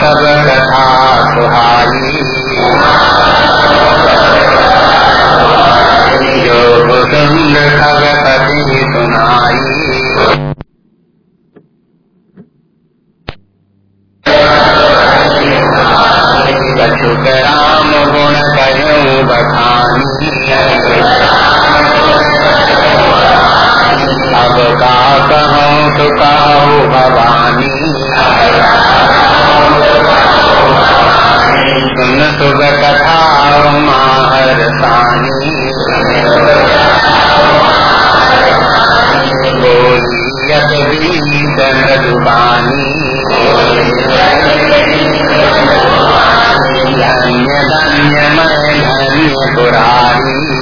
सब कथा सुहाई जो कुसुंद खगपति सुनाई। कछुक राम गुण कहूँ बखानी अब का कहूँ तो कहू भवानी सुन सुख कथा माहर सानी बोलियत बीत धन्य धन्य मैं धन्य पुरारी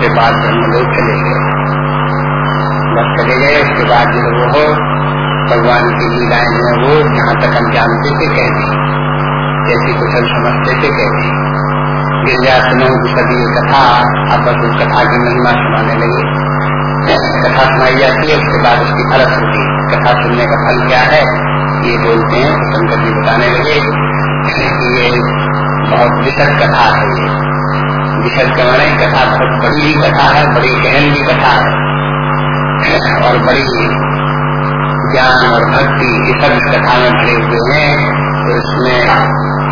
उसके बाद ब्रह्मलोक चले गए बस चले गए, उसके बाद जो वो हो, भगवान की लीलाएँ जो वो जहाँ तक हम जानते थे, कह दी। जैसी कुछ हम समझते थे, कह दी। गिरजा सुनो सदी कथा, अब बस उस कथा की महिमा सुनाने लगे। कथा सुनाई जाती है, उसके बाद उसकी फलक होती। कथा सुनने का फल क्या है, ये बोलते हैं शंकर जी बताने लगे कि ये बहुत विशद कथा है ये। विशद का माने कथा बहुत बड़ी ही कथा है, बड़ी गहन भी कथा है। और बड़ी ज्ञान और भक्ति, ये सब इस कथा में भरे हुए हैं। तो इसमें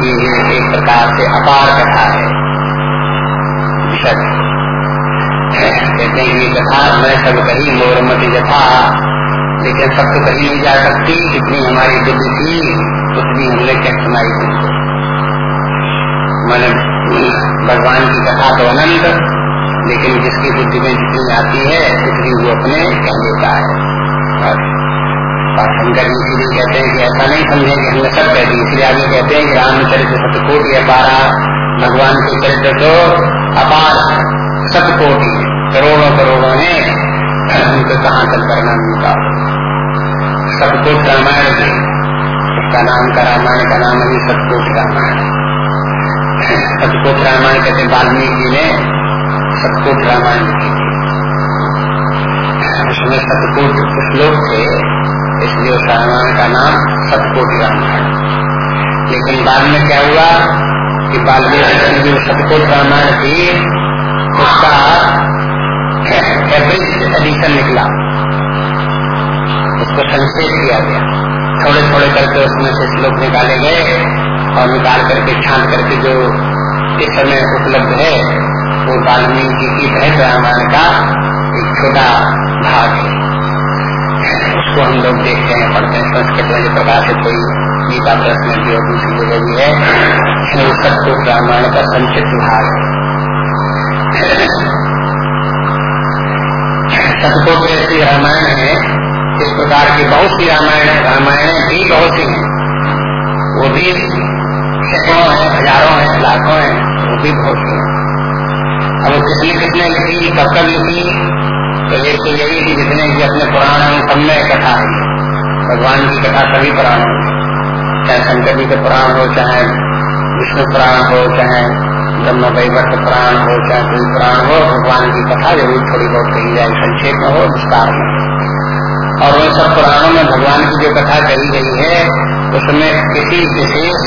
ये एक प्रकार से अपार कथा है। कहते हैं, ये कथा मैं सब कही मोरमती जथा, लेकिन सब तो कहीं नहीं जा सकती, जितनी हमारी बुद्धि थी, उतनी हमने क्या सुनाई तुमको मैंने भगवान की कथा तो अनंत, लेकिन जिसकी बुद्धि में जितनी आती है, उतनी वो अपने कह लेता है। शंकर जी इसलिए कहते हैं कि ऐसा नहीं समझे कि हमने सब कह दी इसलिए आगे कहते हैं कि रामचरित्र सतकोटि अपारा भगवान के चरित्र तो अपार सतकोटि करोड़ों करोड़ों ने उनको कहाँ तक वर्णन उनका सतकोट रामायण उसका नाम का रामायण का नाम है सतकोट रामायण। सतकोट रामायण कहते वाल्मीकि ने सतकोट रामायण लिखी थी। उसमें सतकोट श्लोक थे, इसलिए उस रामायण का नाम सतकोटि रामायण। लेकिन बाद में क्या हुआ कि वाल्मीकि जो सतकोट रामायण थी उसका एवरेज एडिशन निकला। उसको संक्षेप किया गया। थोड़े थोड़े करके उसमें से श्लोक निकाले गए। और निकाल करके छांट करके जो इस समय उपलब्ध है, वो वाल्मीकि की बहस रामायण का एक छोटा भाग है। उसको हम लोग देखते हैं, पढ़ते हैं संस्कृत में जो प्रकाशित हुई गीता प्रेस में भी और दूसरी जगह भी है। सबको रामायण का संक्षिप्त भाग है। सतकोट ऐसी रामायण है, इस प्रकार की बहुत सी रामायण रामायण भी बहुत सी हैं। वो भी सैकड़ों हैं, हज़ारों हैं, लाखों हैं, वो भी बहुत हैं। अब कितने कितने लिखी, कब कब लिखी तो एक तो यही कि जितने भी अपने पुराण हैं सब में कथा है। भगवान की कथा सभी पुराण में चाहे शंकर जी के पुराण हो, चाहे विष्णु पुराण हो, चाहे ब्रह्म वैवर्त पुराण हो, चाहे कोई पुराण हो, भगवान की कथा ज़रूर थोड़ी बहुत कही जाए, संक्षेप में हो, विस्तार में। और उन सब पुराणों में भगवान की जो कथा कही गई है उसमें किसी विशेष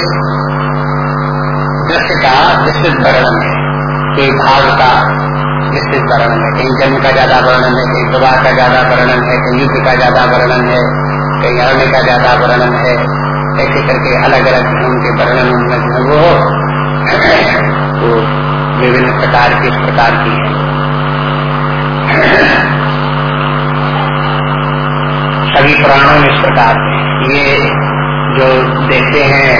दृश्य का विस्तृत वर्णन है कोई भाग का विस्तृत वर्णन है कहीं जन्म का ज़्यादा वर्णन है कहीं प्रवाह का ज़्यादा वर्णन है कहीं युद्ध का ज़्यादा वर्णन है कहीं अरण्य का ज़्यादा वर्णन है ऐसे करके अलग अलग उनके वर्णन उनमें वो वो विभिन्न प्रकार के प्रकार की है। सभी पुराणों में इस प्रकार ये जो देखते हैं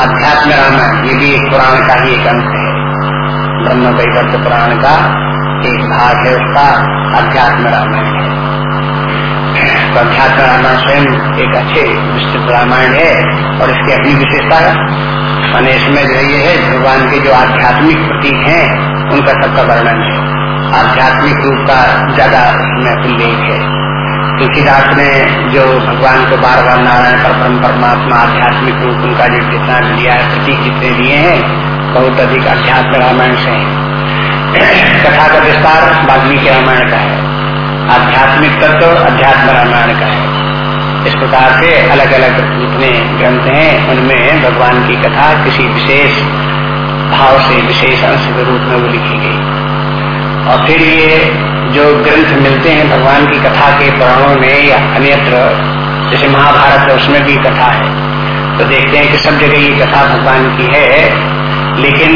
अध्यात्म रामायण ये भी एक पुराण का ही एक अंश है। ब्रह्म वैवर्त पुराण का एक भाग है, उसका अध्यात्म रामायण है। तो अध्यात्म रामायण स्वयं एक अच्छे, विस्तृत रामायण है, और इसकी अपनी विशेषता है। मैंने इसमें जो ये है, भगवान के जो आध्यात्मिक प्रतीक हैं, उनका सबका वर्णन है। आध्यात्मिक रूप का ज़्यादा उसमें उल्लेख है। तुलसीदास ने जो भगवान को बार बार नारायण पर ब्रह्म परमात्मा आध्यात्मिक रूप उनका जो जितना लिया है प्रतीक जितने दिए हैं, बहुत अधिक अध्यात्म रामायण से है। कथा का विस्तार वाल्मीकि रामायण का है। आध्यात्मिक तत्व अध्यात्म रामायण का है। इस प्रकार से अलग अलग जितने ग्रंथ हैं, उनमें भगवान की कथा किसी विशेष भाव से, विशेष अंश के रूप में वो लिखी गई। और फिर ये जो ग्रंथ मिलते हैं भगवान की कथा के पुराणों में या अन्यत्र, जैसे महाभारत है, उसमें भी कथा है। तो देखते हैं कि सब जगह ये कथा भगवान की है, लेकिन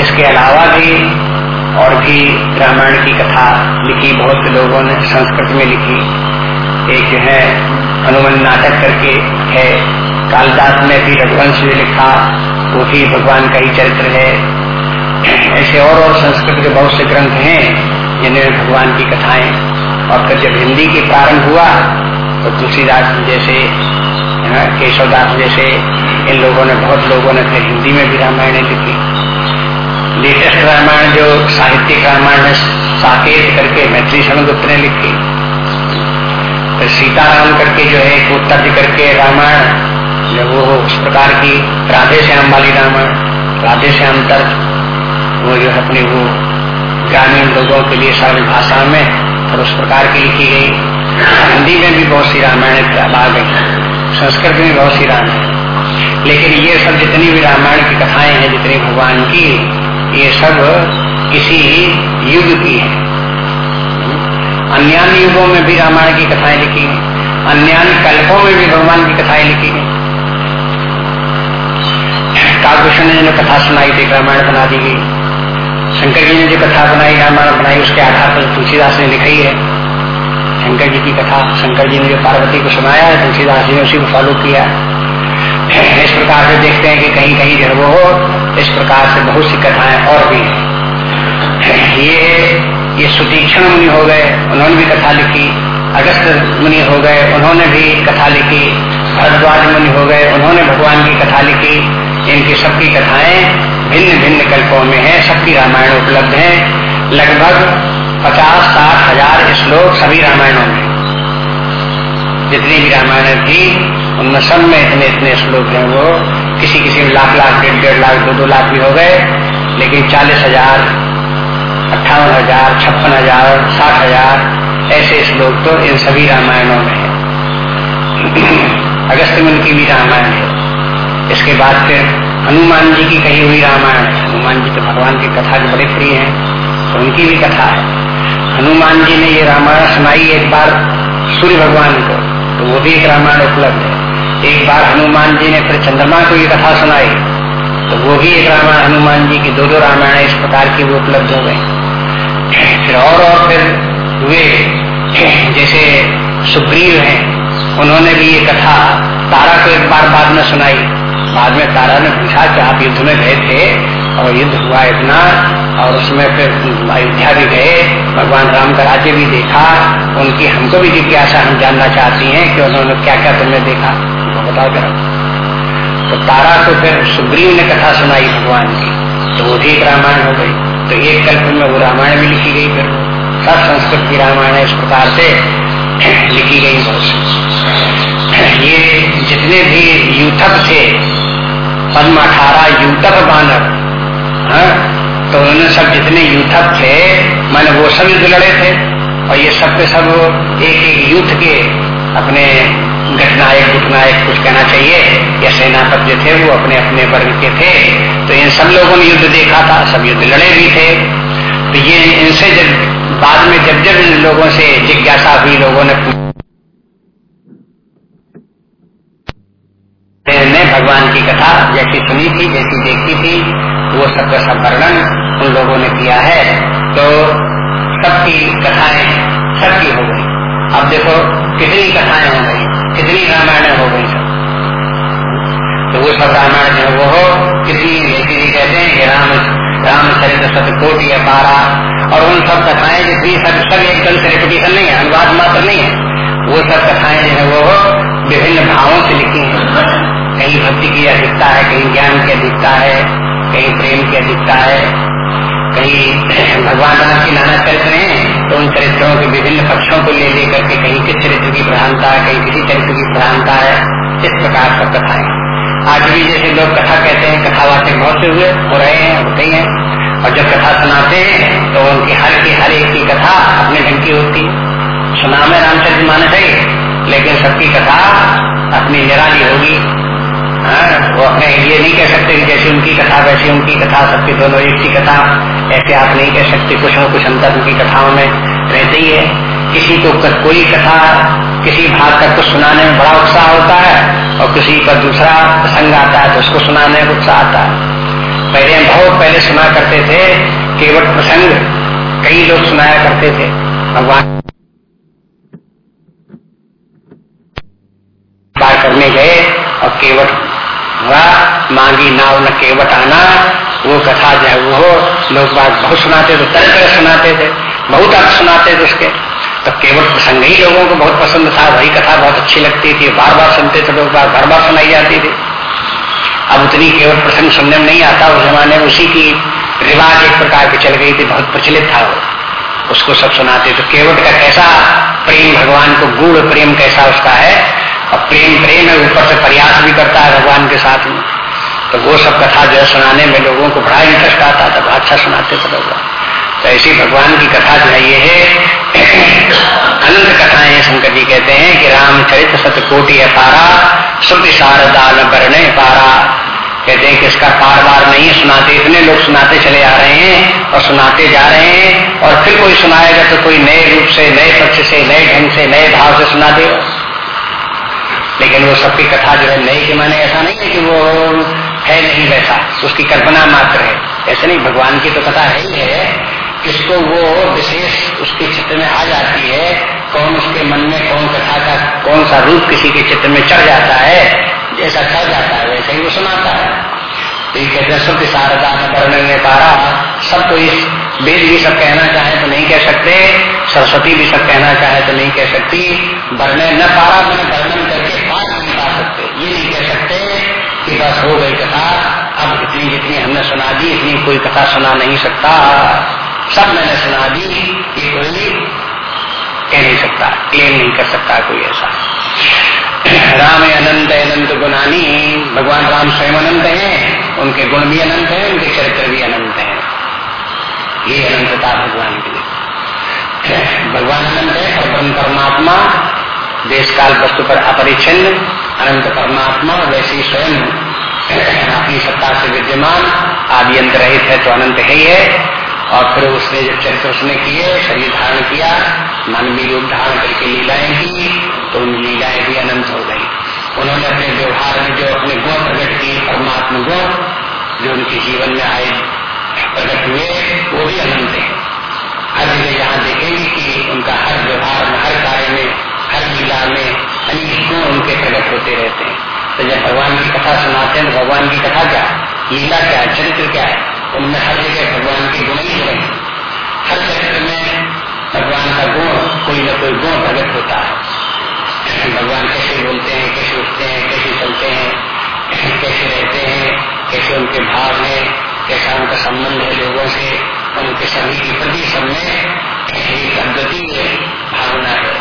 इसके अलावा भी और भी रामायण की कथा लिखी, बहुत लोगों ने संस्कृत में लिखी। एक जो है हनुमान नाटक करके है, कालिदास ने भी रघुवंश में लिखा, वो भी भगवान का ही चरित्र है। ऐसे और और संस्कृत के बहुत से ग्रंथ हैं जिनमें भगवान की कथाएँ और फिर जब हिंदी की प्रारंभ हुआ तो तुलसीदास जैसे केशवदास जैसे, इन लोगों ने, बहुत लोगों ने फिर हिंदी में भी रामायण लिखी। लेटेस्ट रामायण जो साहित्यिक रामायण है साकेत करके मैत्री शरणगुप्त ने लिखी। फिर सीताराम करके जो है, एक उत्तर करके रामायण, जो वो उस प्रकार की राधे श्याम वाली रामायण राधे श्याम तर्क वो जो अपनी वो ग्रामीण लोगों के लिए सरल भाषा में और उस प्रकार की लिखी गई। हिंदी में भी बहुत सी रामायण आ गई संस्कृत में बहुत सी रामायण लेकिन ये सब जितनी भी रामायण की कथाएँ हैं, जितनी भगवान की, ये सब किसी युग की है। अन्य युगों में भी रामायण की कथाएँ लिखी हैं अन्य कल्पों में भी भगवान की कथाएँ लिखी हैं। कालकृष्ण ने जो कथा सुनाई थी, रामायण बना दी गई। शंकर जी ने जो कथा बनाई, रामायण बनाई, उसके आधार पर तुलसीदास ने लिखी है। शंकर जी की कथा, शंकर जी ने जो पार्वती को सुनाया है, तुलसीदास जी ने उसी को फॉलो किया। इस प्रकार से देखते हैं कि कहीं कहीं जो वो इस प्रकार से बहुत सी कथाएँ और भी हैं। ये ये सुतीक्षण मुनि हो गए, उन्होंने भी कथा लिखी। अगस्त मुनि हो गए, उन्होंने भी कथा लिखी। भरद्वाज मुनि हो गए, उन्होंने भगवान की कथा लिखी। इनकी सबकी कथाएँ भिन्न भिन्न कल्पों में है सबकी रामायण उपलब्ध है। लगभग पचास साठ हज़ार श्लोक सभी रामायणों में। जितनी भी रामायण थी उनमें सब में इतने इतने श्लोक हैं वो। किसी किसी में लाख लाख डेढ़ डेढ़ लाख दो दो लाख भी हो गए, लेकिन चालीस हज़ार, अट्ठावन हज़ार, छप्पन हज़ार, साठ हज़ार, ऐसे श्लोक तो इन सभी रामायणों में है। अगस्त मुनि की भी रामायण है। इसके बाद फिर हनुमान जी की कही हुई रामायण। हनुमान जी तो भगवान की कथा के बड़े प्रिय हैं तो उनकी भी कथा है। हनुमान जी ने ये रामायण सुनाई एक बार सूर्य भगवान को तो वो भी एक रामायण उपलब्ध है। एक बार हनुमान जी ने फिर चंद्रमा को ये कथा सुनाई तो वो भी एक रामायण, हनुमान जी की दो दो रामायण इस प्रकार की वो उपलब्ध हो गई। फिर और और फिर हुए, जैसे सुग्रीव हैं, उन्होंने भी ये कथा तारा को एक बार बाद में सुनाई। बाद में तारा ने पूछा कि आप युद्ध में गए थे, और युद्ध हुआ इतना, और उसमें फिर अयोध्या भी गए, भगवान राम का राज्य भी देखा, उनकी हमको भी जिज्ञासा हम जानना चाहती हैं कि उन्होंने क्या क्या तुमने देखा वो बताओ जरा। तो तारा को फिर सुग्रीव ने कथा सुनाई भगवान की तो वो भी एक रामायण हो गई। तो एक कल्प में वो रामायण भी लिखी गई फिर। सब संस्कृत की रामायण इस प्रकार से लिखी गई बहुत ये जितने भी यूथक थे पद्म अठारह यूथक बानर। हाँ? तो उन्होंने सब जितने यूथक थे, मैंने वो सब युद्ध लड़े थे। और ये सब के सब एक एक युद्ध के अपने घटनायक गुटनायक कुछ कहना चाहिए। या सेनापति थे, वो अपने अपने वर्ग के थे। तो इन सब लोगों ने युद्ध देखा था, सब युद्ध लड़े भी थे। तो ये इनसे जब, बाद में जब जब इन लोगों से जिज्ञासा हुई, लोगों ने ने भगवान की कथा जैसी सुनी थी, जैसी देखी थी, वो सबका सब वर्णन उन लोगों ने किया है। तो सबकी कथाएँ सबकी हो गई। अब देखो, कितनी कथाएँ हो गई, कितनी रामायण हो गई सब। तो वो सब रामायण जो वो हो किसी किसी कहते हैं कि राम रामचरित्र या पारा और उन सब कथाएँ जितनी सब सब एकदम से रिपोर्टेशन नहीं है, अनुवाद मात्र नहीं है, वो सब कथाएँ जो है वो विभिन्न भावों से लिखी हैं। कहीं भक्ति की अधिकता है कहीं ज्ञान की अधिकता है कहीं प्रेम की अधिकता है कहीं भगवान राम की नाना चरित्र हैं तो उन चरित्रों के विभिन्न पक्षों को ले लेकर के कहीं किस चरित्र की प्रधानता है कहीं किसी चरित्र की प्रधानता है इस प्रकार सब कथाएँ आज भी जैसे लोग कथा कहते हैं कथावाचक बहुत से हुए हो रहे हैं होते ही हैं और जब कथा सुनाते हैं तो उनकी हर की हर एक की कथा अपने ढंग की होती है। सुना में रामचरित्र माने चाहिए लेकिन सबकी कथा अपनी निराली होगी। हाँ, वो अपने ये नहीं कह सकते कि जैसे उनकी कथा, वैसे उनकी कथा, सबकी दोनों एक की कथा, ऐसे आप नहीं कह सकते, कुछ न कुछ अंतर उनकी कथाओं में रहते ही। है किसी को कोई कथा, किसी भाग का कुछ सुनाने में बड़ा उत्साह होता है और किसी का दूसरा प्रसंग आता है तो उसको सुनाने में उत्साह आता है। पहले हम बहुत पहले सुना करते थे केवल प्रसंग, कई लोग सुनाया करते थे। भगवान करने गए और केवट हुआ मांगी नाव न केवट आना, वो कथा जो है वो लोग बात बहुत सुनाते थे तरह सुनाते थे, बहुत अर्थ सुनाते थे उसके। तो केवल प्रसंग ही लोगों को बहुत पसंद था, वही कथा बहुत अच्छी लगती थी बार बार सुनते थे लोग बार बार सुनाई जाती थी। अब उतनी केवल प्रसंग सुनने में नहीं आता, उस जमाने में उसी की रिवाज एक प्रकार की चल गई थी, बहुत प्रचलित था वो। उसको सब सुनाते तो केवट का कैसा प्रेम, भगवान को गुड़ प्रेम कैसा उसका है और प्रेम प्रेम है, ऊपर से प्रयास भी करता है भगवान के साथ में। तो वो सब कथा जो है सुनाने में लोगों को बड़ा इंटरेस्ट आता था अच्छा सुनाते थे लोग। तो ऐसी भगवान की कथा जो है, ये है, अनंत कथाएँ शंकर जी कहते हैं कि रामचरित सतकोटि पारा शुद्ध दाल बरने पारा। कहते हैं कि इसका पार बार नहीं सुनाते, इतने लोग सुनाते चले आ रहे हैं और सुनाते जा रहे हैं, और फिर कोई सुनाएगा तो कोई नए रूप से, नए पक्ष से, नए ढंग से, नए भाव से सुना देगा। लेकिन वो सबकी कथा जो है नई के माने ऐसा नहीं है कि वो है नहीं वैसा। उसकी कल्पना मात्र है। ऐसे नहीं, भगवान की तो कथा है ही है। किसको वो विशेष उसके चित्र में आ जाती है। कौन उसके मन में कौन कथा का, कौन सा रूप किसी के चित्र में चढ़ जाता है, जैसा चढ़ जाता है, वैसे ही वो सुनाता है। तो ये कहते शुद्ध शारदा वर्णन में पारा। सब तो इस वेद भी सब कहना चाहे तो नहीं कह सकते, सरस्वती भी सब कहना चाहे तो नहीं कह सकती। वर्णन न पारा मैंने वर्णन बस हो गई कथा। अब इतनी जितनी हमने सुना दी, इतनी कोई कथा सुना नहीं सकता। सब मैंने सुना दी, ये कोई कह नहीं सकता क्लेम नहीं कर सकता कोई ऐसा। राम अनंत अनंत गुणानी, भगवान राम स्वयं अनंत हैं, उनके गुण भी अनंत हैं, उनके चरित्र भी अनंत हैं। ये अनंतता भगवान की भगवान अनंत है परम परमात्मा देश काल वस्तु पर अपरिचिन्न अनंत परमात्मा वैसे स्वयं अपनी सत्ता से विद्यमान आदि अंत रहित है तो अनंत है ही है। और फिर उसने जब चरित्र उसने किए, शरीर धारण किया मानवीय रूप धारण करके लीलाएँ की तो उन लीलाएँ भी अनंत हो गई। उन्होंने अपने व्यवहार में जो अपने गुण प्रकट किए, परमात्मा गुण, जो उनके जीवन में आए, प्रकट हुए, वो भी अनंत है। हर जगह यहाँ देखेंगे कि उनका हर व्यवहार में, हर कार्य में, हर लीला में अनेक गुण उनके प्रकट होते रहते हैं। तो जब भगवान की कथा सुनाते हैं तो भगवान की कथा क्या? लीला क्या? है चरित्र क्या है? उनमें हर जगह भगवान के गुण ही जुड़े हर चरित्र में भगवान का गुण, कोई न कोई गुण प्रकट होता है। भगवान कैसे बोलते हैं, कैसे उठते हैं, कैसे चलते हैं, कैसे रहते हैं, कैसे उनके भाव में कैसा उनका संबंध है लोगों से उनके सभी के प्रति सब में एक अद्वितीय भावना है।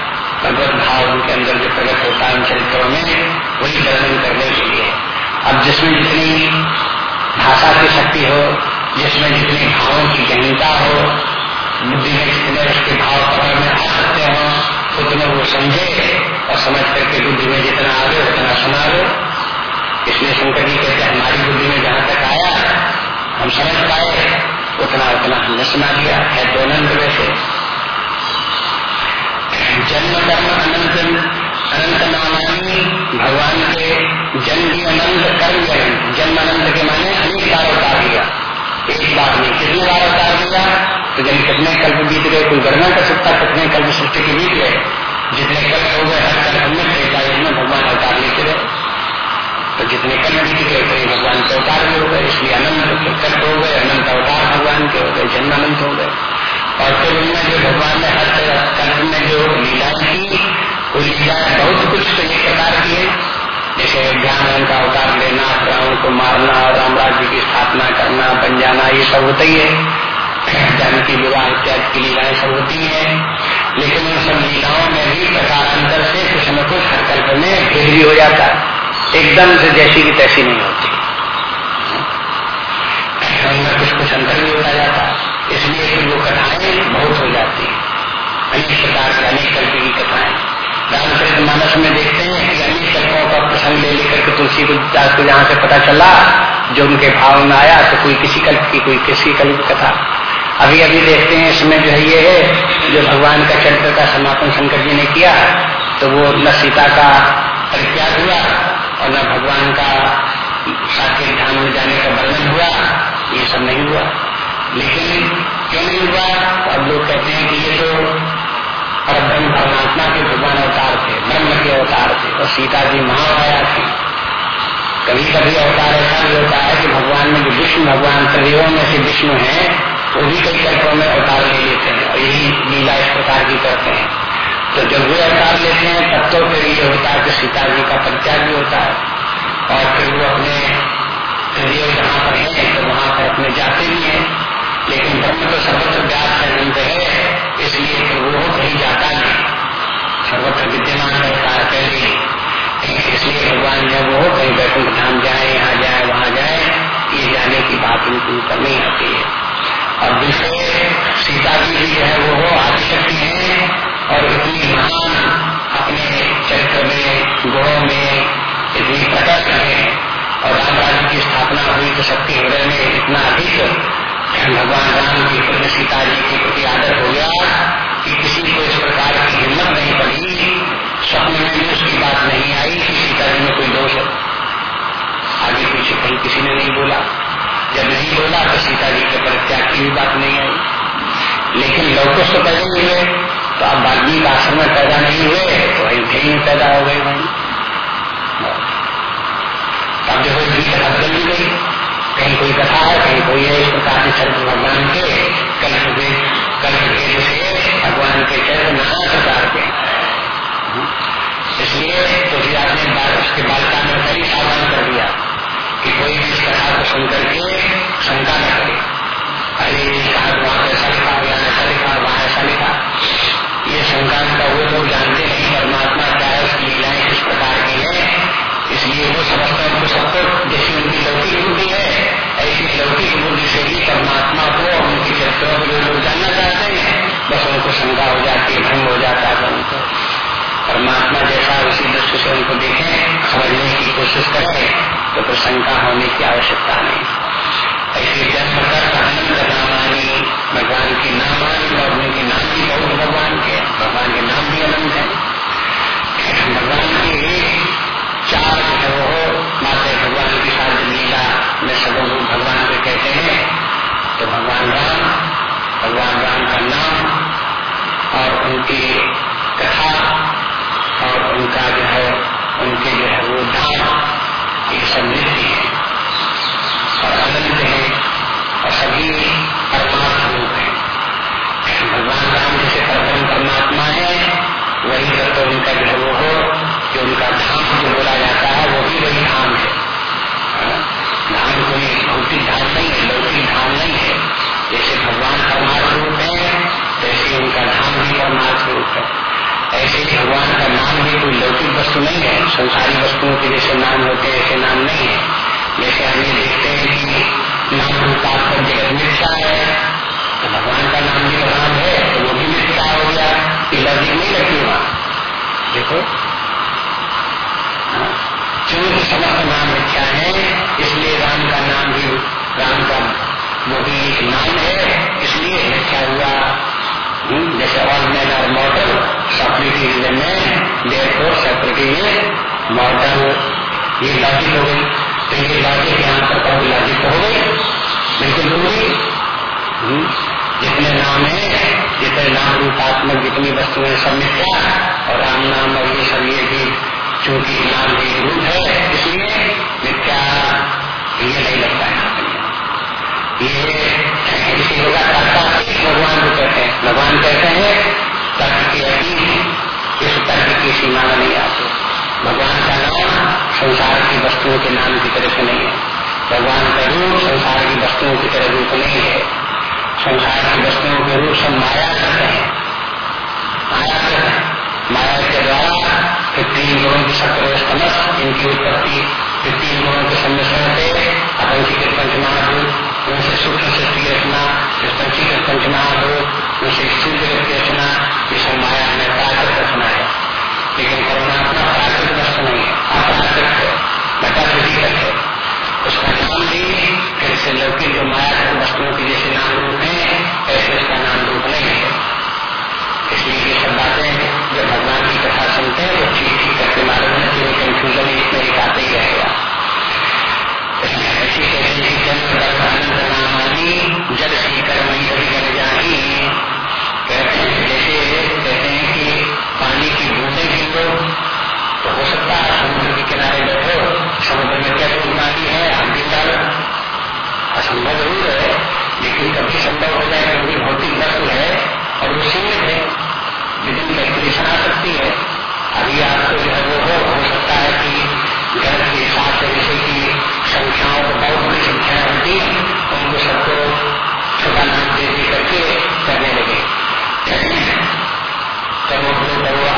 भगवत भाव उनके अंदर जो प्रकट होता है उन चरित्रों में, वही वर्णन करने के लिए। अब जिसमें जितनी भाषा की शक्ति हो, जिसमें जितने भावों की गहनता हो, बुद्धि में जितने उसके भाव पकड़ में आ सकते हो, उतने वो समझे और समझ करके बुद्धि में जितना आगे उतना सुना लो इसलिए शंकर जी कहते हमारी बुद्धि में जहाँ तक आया, हम समझ पाए उतना उतना हमने सुना दिया। है तो अनंत वैसे। जन्म कर्म अनंत अनंत नामानी भगवान के जन्म भी अनंत कर्म भी जन्म अनंत के माने अनेक बार उतार दिया एक बार नहीं कितनी बार अवतार दिया तो जब कितने कल्प बीत गए कोई गणना कर सकता कितने कल्प सृष्टि के बीत गए जितने कल्प हो गए हर कल्प में त्रेता में भगवान अवतार लेते रहे तो जितने कल्प बीत गए कई भगवान के अवतार भी हो गए इसलिए अनंत कल्प हो गए अनंत अवतार भगवान के हो गए जन्म अनंत हो गए और फिर उनमें जो भगवान ने हर कल्प में जो लीलाएँ की वो लीलाएँ बहुत कुछ तो एक प्रकार की है जैसे ज्ञान का अवतार लेना रावण को मारना और राम राज्य की स्थापना करना बन जाना ये सब होता ही है ज्ञान की विवाह इत्यादि की लीलाएँ सब होती है लेकिन उन सब लीलाओं में भी प्रकारांतर से कुछ न कुछ हर में भेद भी हो जाता है। एकदम से जैसी की तैसी नहीं होती उनमें कुछ कुछ अंतर भी होता जाता इसलिए फिर वो कथाएँ बहुत हो जाती है। अनेक प्रकार की, अनेक कल्प की कथाएँ। रामचरित मानस में देखते हैं कि अनेक कल्पों का प्रसंग ले लेकर के तुलसी को दास को जहाँ से पता चला, जो उनके भाव में आया तो कोई किसी कल्प की, कोई किसी कल्प की कथा। अभी अभी देखते हैं, इसमें जो है ये है, जो भगवान का चरित्र का समापन शंकर जी ने किया तो वो न सीता का परित्याग हुआ, और न भगवान का साकेत धाम में जाने का वर्णन हुआ, ये सब नहीं हुआ। लेकिन क्यों नहीं हुआ? अब लोग कहते हैं कि ये तो ब्रह्म परमात्मा के भगवान अवतार थे, ब्रह्म के अवतार थे, और सीता जी महामाया थी। कभी कभी अवतार ऐसा भी होता है कि भगवान में जो विष्णु भगवान त्रिदेवों में से विष्णु है, वो भी कई कल्पों में अवतार ले लेते हैं, और यही लीला इस प्रकार की करते हैं। तो जब वे अवतार लेते हैं, तब तो फिर ये होता है कि सीता जी का परित्याग भी होता है, और फिर वो अपने त्रिदेव जहाँ पर है तो वहाँ पर अपने जाते भी हैं। लेकिन ब्रह्म तो सर्वत्र व्यास है है, इसलिए फिर वो कहीं जाता नहीं। सर्वत्र विद्यमान है पहले इसलिए भगवान जब वो कहीं वैकुंठ धाम जाए, यहाँ जाए, वहाँ जाए, ये जाने की बात उनको ऊपर नहीं आती है। और दूसरे, सीता जी भी जो है, वो हो, आदिशक्ति है, और इतनी महान अपने चरित्र में, गुणों में, इतनी प्रकट है, और राम राज्य की स्थापना हुई तो सबके हृदय में इतना अधिक भगवान राम के प्रति सीता जी के प्रति आदर हो गया कि किसी को इस प्रकार की हिम्मत नहीं पड़ी। स्वप्न में भी उसकी बात नहीं आई कि सीता जी में कोई दोष है। आगे पीछे कहीं किसी ने नहीं बोला। जब नहीं बोला तो सीता जी के परित्याग की भी बात नहीं आई। लेकिन लौकुश तो पैदा नहीं हुए तो आप बाल्मीक आश्रम में पैदा नहीं हुए तो कहीं में पैदा हो गए वहीं। अब देखो गई। कहीं कोई कथा है, कहीं कोई है, इस प्रकार के चरित्र भगवान के कल्प के कल्प के भगवान के चरित्र नाना प्रकार के इसलिए तुलसीदास तो ने उसके बालिका में कई सावधान कर दिया कि कोई भी इस कथा को सुनकर के शंका न करे। अरे कहा वहाँ ऐसा लिखा वहाँ ऐसा लिखा, वहाँ ऐसा लिखा। ये शंका का वो लोग जानते नहीं परमात्मा क्या है, उसकी लीलाएँ किस प्रकार की है। इसलिए वो समझते तो हैं सबको जैसी उनकी लौकिक होती लौकिक बुद्धि से ही परमात्मा को और उनकी चरित्रों को जो लोग जानना चाहते हैं। बस उनको शंका हो जाती है, भंग हो जाता है उनको। परमात्मा जैसा उसी दृष्टि से उनको देखें, समझने की कोशिश करें तो फिर शंका होने की आवश्यकता नहीं। ऐसे जन्म कर आनंद नामानी भगवान की नामानी और उनके नाम भी बहुत भगवान के भगवान के नाम भी अनंत है। भगवान के चार हो तो भगवान राम भगवान राम का नाम और उनकी कथा और उनका जो है, उनके जो है वो धाम ये समृद्धि है। और आनंद है, और सभी परमात्मा रूप है। भगवान राम जैसे परम परमात्मा है, वही तो उनका जो है वो हो कि उनका परमार्थ रूप है ऐसे भगवान का नाम भी कोई लौकिक वस्तु नहीं है, संसारी वस्तुओं के जैसे नाम होते हैं, ऐसे नाम नहीं है जैसे हम ये देखते हैं कि नाम रूपात्मक जगत मिथ्या है तो भगवान का नाम भी राम है तो वो भी मिथ्या हो गया, ये लौकिक नहीं लगती वहाँ देखो हाँ। क्योंकि समस्त नाम मिथ्या है, इसलिए राम का नाम भी, राम का वो भी नाम है, इसलिए मिथ्या हुआ जैसे all man are mortal Socrates is a man therefore Socrates is mortal ये लॉजिक हो गई। तो ये लॉजिक यहाँ पर कहो लॉजिक हो गई। बिल्कुल ज़रूरी हम्म, जितने नाम है जितने नाम रूपात्मक जितनी वस्तुएँ सब मिथ्या और राम नाम और ये सब ये भी चूँकि नाम एक रूप है इसलिए मिथ्या ये नहीं लगता है। यहाँ पर ये इसी होगा भगवान को कहते हैं। भगवान कहते हैं तर्क के इस तर्क की सीमा में नहीं आते। भगवान का नाम संसार की वस्तुओं के नाम की तरह से नहीं है। भगवान का रूप संसार की वस्तुओं की तरह रूप नहीं है। संसार की वस्तुओं के रूप सब माया करते हैं। माया करते हैं। माया के द्वारा फिर तीन गुणों की सत्य स्तमस इनकी उत्पत्ति तीन गुणों के सम्मिश्रण से अपंचीकृत पंचमहाभूत उनसे सूक्ष्म रचना पंचीकृत शुद्ध की रचना ये माया में प्राकृत रचना है। लेकिन परमात्मा प्राकृत वस्तु नहीं है अप्राकृत है है उसका नाम भी फिर से लौकिक जो माया वस्तुओं के जैसे नाम रूप है ऐसे उसका नाम रूप नहीं है। इसलिए ये सब बातें जब भगवान की कथा सुनते हैं, वो ठीक करके मालूम है कि वो कंफ्यूजन एक में एक आते ही रहेगा। ऐसी कैसे जन्म जब सीकर वही कभी कर जाही कहते हैं, जैसे कहते हैं कि पानी की बूंदे भी दो तो हो सकता है समुद्र के किनारे बैठो, समुद्र में क्या कोई पानी है, हम भी डालो असंभव ज़रूर है, लेकिन कभी संभव हो जाए, कभी भौतिक वस्तु है, और वो सीमित है विभिन्न व्यक्ति आ सकती है। अभी आपको तो जो है वो हो सकता है कि गणित के हिसाब से जैसे कि संख्याओं को बहुत बड़ी संख्याएँ होती तो उनको सबको छोटा नाम दे दे करके करने लगे। तो वो अपने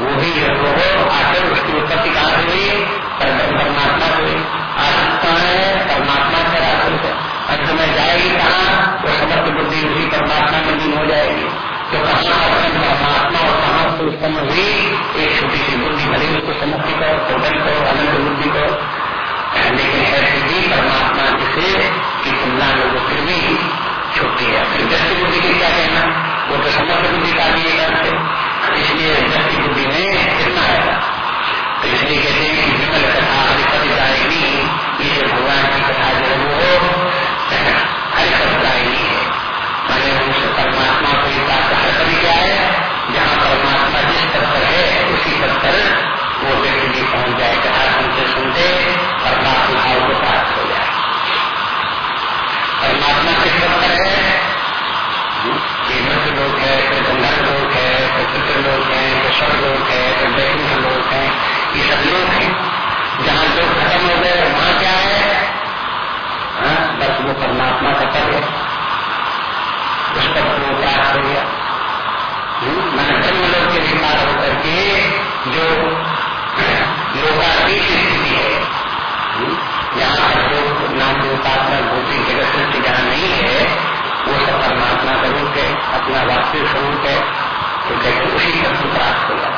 वो भी आखिर उसकी उत्पत्ति कहाँ से हुई? परमात्मा से आत्मा है? परमात्मा से आश्रित है अंत में जाएगी कहाँ? वो समस्त बुद्धि उसी परमात्मा में दिन हो जाएगी। तो कहाँ परमात्मा और कहाँ से उत्पन्न हुई? एक छोटी सी बुद्धि भले उसको समस्ती को टोटल को, अनंत बुद्धि को। लेकिन है भी परमात्मा जिसे की तुलना वो फिर भी छोटी है। फिर व्यक्ति बुद्धि की क्या कहना? वो तो समस्त बुद्धि का भी एक अर्थ है। इसलिए व्यक्ति बुद्धि में कितना है। तो इसलिए कहते हैं कि विमल कथा हरिपद जाएगी ये भगवान की कथा जो है वो हरिपद जाएगी। है मैंने उस परमात्मा को ये प्राप्त हरिपद क्या है? जहाँ परमात्मा जिस पद पर है, उसी पद पर वो व्यक्ति भी पहुँच जाए कथा सुनते सुनते परमात्मा भाव को प्राप्त हो जाए परमात्मा किस पद पर है ये मृत लोग है फिर गंधर्व लोग है फिर चित्र लोग है फिर स्वर लोग है वैकुंठ लोग हैं ये सब लोग हैं। जहाँ लोग खत्म हो गए वहाँ क्या है? हाँ, बस वो परमात्मा का पद है। उस पद को प्राप्त हो गया हम्म, मैंने ब्रह्म लोग के विकार होकर के जो लोकातीत स्थिति है हम्म, जहाँ पर लोग नाम रूपात्मा भूति जगत सृष्टि जहाँ नहीं है वो सब परमात्मा का रूप है अपना वास्तविक स्वरूप है। तो कहते उसी को प्राप्त हो जाए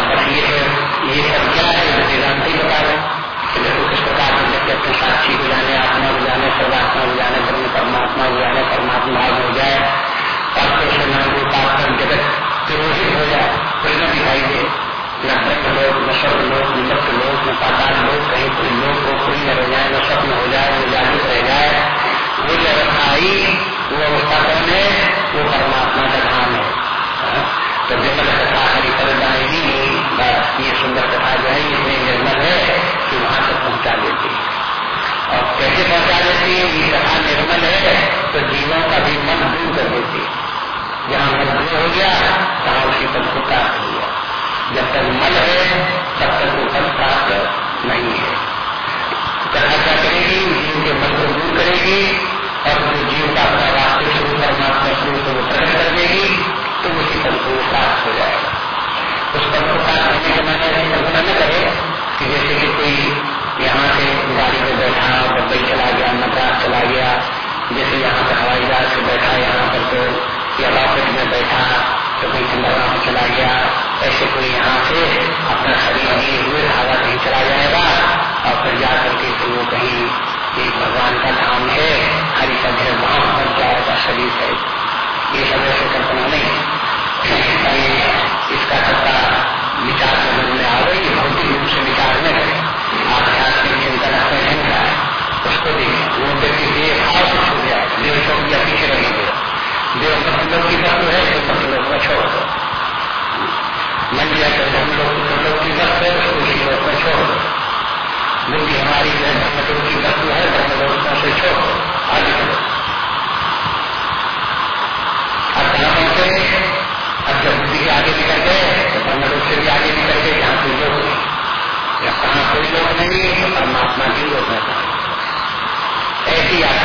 बस ये सब क्या है वेदांत ही बता रहे कि देखो किस प्रकार से जब अपने साक्षी को जाने, आत्मा को जाने, सर्वात्मा को जाने, ब्रह्म, परमात्मा को जाने, परमात्मा हो जाए फिर से नाम रूपात्मक जगत तिरोहित हो जाए। कोई न दिखाई दे, न ब्रह्म लोग न स्वर्ग लोग न मृत लोग न पाताल लोग कहीं कोई नहीं है परमात्मा की वो करता है। ऐसी आप